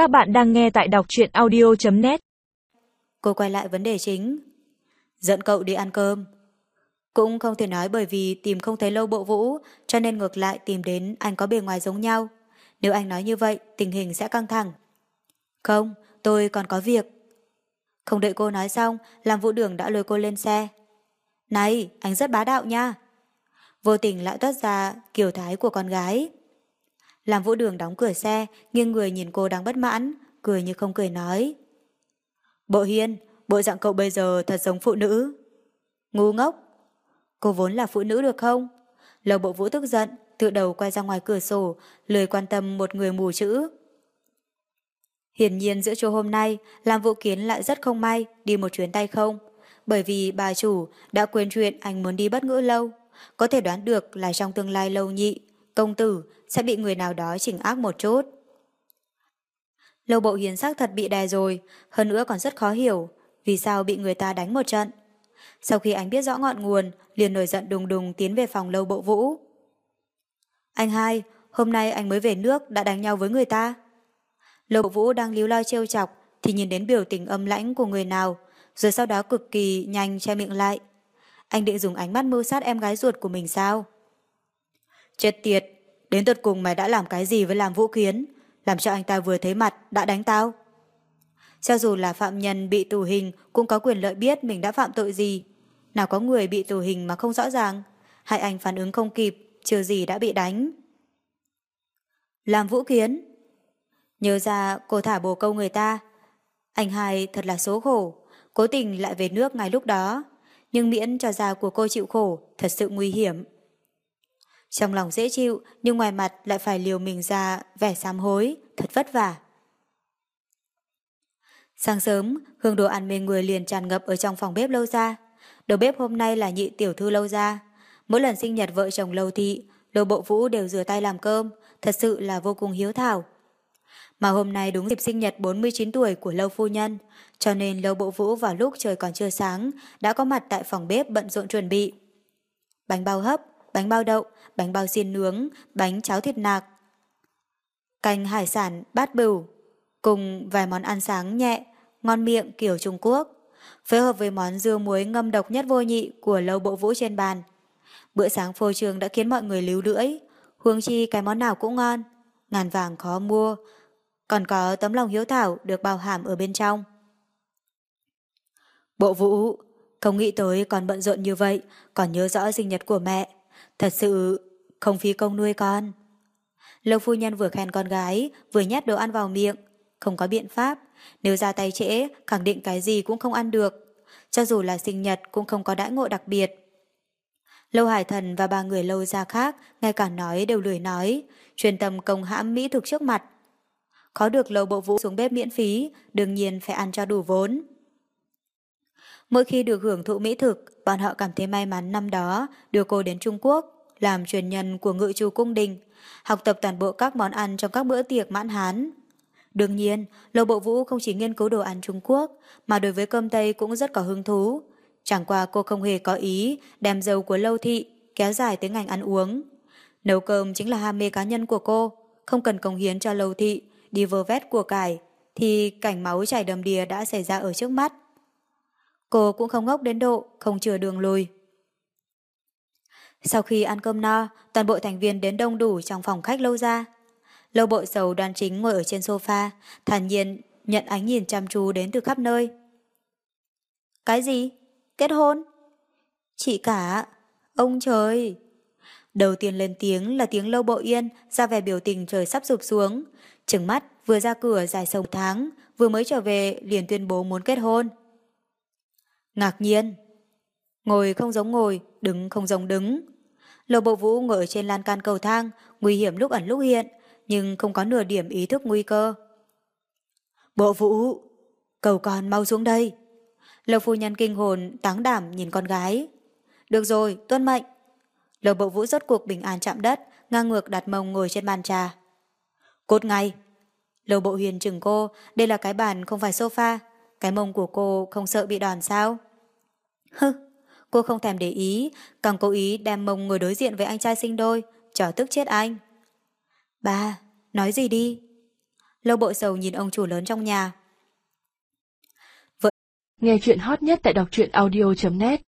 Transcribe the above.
Các bạn đang nghe tại đọc truyện audio.net Cô quay lại vấn đề chính. Dẫn cậu đi ăn cơm. Cũng không thể nói bởi vì tìm không thấy lâu bộ vũ cho nên ngược lại tìm đến anh có bề ngoài giống nhau. Nếu anh nói như vậy tình hình sẽ căng thẳng. Không, tôi còn có việc. Không đợi cô nói xong làm vũ đường đã lôi cô lên xe. Này, anh rất bá đạo nha. Vô tình lại toát ra kiểu thái của con gái. Làm vũ đường đóng cửa xe, nghiêng người nhìn cô đang bất mãn, cười như không cười nói. Bộ hiên, bộ dạng cậu bây giờ thật giống phụ nữ. Ngu ngốc. Cô vốn là phụ nữ được không? Lầu bộ vũ tức giận, tự đầu quay ra ngoài cửa sổ, lười quan tâm một người mù chữ. Hiển nhiên giữa chỗ hôm nay, làm vụ kiến lại rất không may, đi một chuyến tay không. Bởi vì bà chủ đã quên chuyện anh muốn đi bất ngữ lâu. Có thể đoán được là trong tương lai lâu nhị, công tử sẽ bị người nào đó chỉnh ác một chút. Lâu bộ hiến sắc thật bị đè rồi, hơn nữa còn rất khó hiểu, vì sao bị người ta đánh một trận. Sau khi anh biết rõ ngọn nguồn, liền nổi giận đùng đùng tiến về phòng lâu bộ vũ. Anh hai, hôm nay anh mới về nước đã đánh nhau với người ta. Lâu bộ vũ đang líu lo trêu chọc, thì nhìn đến biểu tình âm lãnh của người nào, rồi sau đó cực kỳ nhanh che miệng lại. Anh định dùng ánh mắt mưu sát em gái ruột của mình sao? Chết tiệt, đến tận cùng mày đã làm cái gì với làm vũ kiến, làm cho anh ta vừa thấy mặt đã đánh tao. Cho dù là phạm nhân bị tù hình cũng có quyền lợi biết mình đã phạm tội gì. Nào có người bị tù hình mà không rõ ràng, hai anh phản ứng không kịp, chưa gì đã bị đánh. Làm vũ kiến. Nhớ ra cô thả bồ câu người ta. Anh hai thật là số khổ, cố tình lại về nước ngay lúc đó. Nhưng miễn cho da của cô chịu khổ, thật sự nguy hiểm. Trong lòng dễ chịu, nhưng ngoài mặt lại phải liều mình ra vẻ sám hối, thật vất vả. Sáng sớm, hương đồ ăn mê người liền tràn ngập ở trong phòng bếp lâu ra. Đầu bếp hôm nay là nhị tiểu thư lâu ra. Mỗi lần sinh nhật vợ chồng lâu thị, lâu bộ vũ đều rửa tay làm cơm, thật sự là vô cùng hiếu thảo. Mà hôm nay đúng dịp sinh nhật 49 tuổi của lâu phu nhân, cho nên lâu bộ vũ vào lúc trời còn chưa sáng đã có mặt tại phòng bếp bận rộn chuẩn bị. Bánh bao hấp, bánh bao đậu, bánh bao xiên nướng, bánh cháo thịt nạc. Canh hải sản bát bửu, cùng vài món ăn sáng nhẹ, ngon miệng kiểu Trung Quốc, phối hợp với món dưa muối ngâm độc nhất vô nhị của lâu bộ vũ trên bàn. Bữa sáng phô trường đã khiến mọi người líu lưỡi, huống chi cái món nào cũng ngon, ngàn vàng khó mua, còn có tấm lòng hiếu thảo được bao hàm ở bên trong. Bộ vũ, không nghĩ tới còn bận rộn như vậy, còn nhớ rõ sinh nhật của mẹ. Thật sự không phí công nuôi con. Lâu phu nhân vừa khen con gái, vừa nhét đồ ăn vào miệng. Không có biện pháp, nếu ra tay trễ, khẳng định cái gì cũng không ăn được. Cho dù là sinh nhật cũng không có đãi ngộ đặc biệt. Lâu Hải Thần và ba người lâu gia khác, ngay cả nói đều lười nói, truyền tâm công hãm mỹ thực trước mặt. Có được lâu bộ vũ xuống bếp miễn phí, đương nhiên phải ăn cho đủ vốn. Mỗi khi được hưởng thụ mỹ thực, bọn họ cảm thấy may mắn năm đó đưa cô đến Trung Quốc, làm truyền nhân của ngự trù cung đình, học tập toàn bộ các món ăn trong các bữa tiệc mãn hán. Đương nhiên, lầu Bộ Vũ không chỉ nghiên cứu đồ ăn Trung Quốc, mà đối với cơm Tây cũng rất có hứng thú. Chẳng qua cô không hề có ý đem dầu của Lâu Thị kéo dài tới ngành ăn uống. Nấu cơm chính là ham mê cá nhân của cô, không cần công hiến cho Lâu Thị, đi vơ vét của cải, thì cảnh máu chảy đầm đìa đã xảy ra ở trước mắt. Cô cũng không ngốc đến độ, không chừa đường lùi. Sau khi ăn cơm no, toàn bộ thành viên đến đông đủ trong phòng khách lâu ra. Lâu bộ sầu đoan chính ngồi ở trên sofa, thản nhiên nhận ánh nhìn chăm chú đến từ khắp nơi. Cái gì? Kết hôn? Chị cả, ông trời! Đầu tiên lên tiếng là tiếng lâu bộ yên, ra vẻ biểu tình trời sắp sụp xuống. Trừng mắt, vừa ra cửa dài sông tháng, vừa mới trở về liền tuyên bố muốn kết hôn. Ngạc nhiên. Ngồi không giống ngồi, đứng không giống đứng. Lầu bộ vũ ngồi ở trên lan can cầu thang, nguy hiểm lúc ẩn lúc hiện, nhưng không có nửa điểm ý thức nguy cơ. Bộ vũ, cầu con mau xuống đây. Lầu phu nhân kinh hồn, táng đảm nhìn con gái. Được rồi, tuân mệnh. Lầu bộ vũ rốt cuộc bình an chạm đất, ngang ngược đặt mông ngồi trên bàn trà. Cốt ngay. Lầu bộ huyền chừng cô, đây là cái bàn không phải sofa, cái mông của cô không sợ bị đòn sao? Hừ, cô không thèm để ý, càng cố ý đem mông ngồi đối diện với anh trai sinh đôi, trò tức chết anh. Ba, nói gì đi? Lâu bộ sầu nhìn ông chủ lớn trong nhà. Nghe chuyện hot nhất tại đọc truyện audio.net